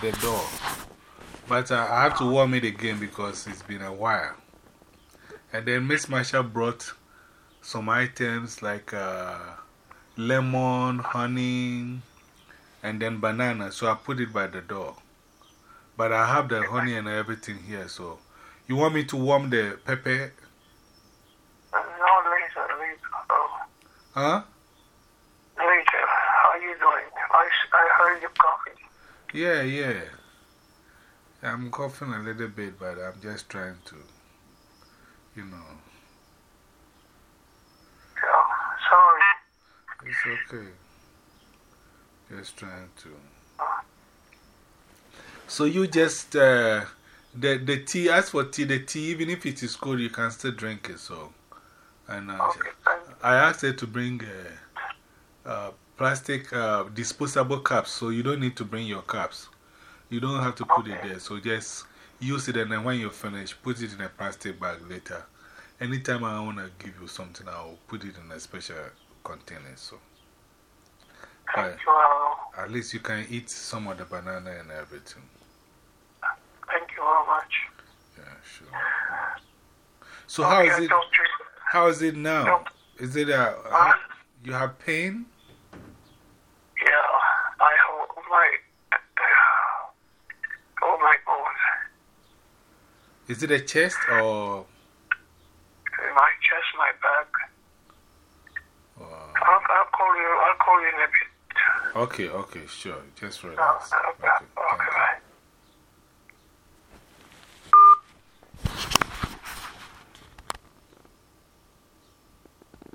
the door. But uh, I have to warm it again because it's been a while. And then Miss Marshall brought some items like uh, lemon, honey, and then banana. So I put it by the door. But I have the honey and everything here. So you want me to warm the pepper? No, later, later. Oh. Huh? Later. How you doing? I, I heard you coughing. Yeah, yeah. I'm coughing a little bit, but I'm just trying to, you know. Yeah, sorry. It's okay. Just trying to. So you just, uh, the, the tea, as for tea, the tea, even if it is cold, you can still drink it. So, and uh, Okay. I asked her to bring uh, plastic uh, disposable cups, so you don't need to bring your cups. You don't have to put it there. So just use it, and then when you're finished, put it in a plastic bag later. Anytime I want to give you something, I'll put it in a special container. So, but you, at least you can eat some of the banana and everything. thank you very much. Yeah, sure. So, how is it? you. How is it now? Is it uh, you have pain? Yeah, I hold my, oh my bones. Is it a chest or? My chest, my back. or I'll, I'll call you, I'll call you in a bit. okay, okay, sure. Just relax. uh,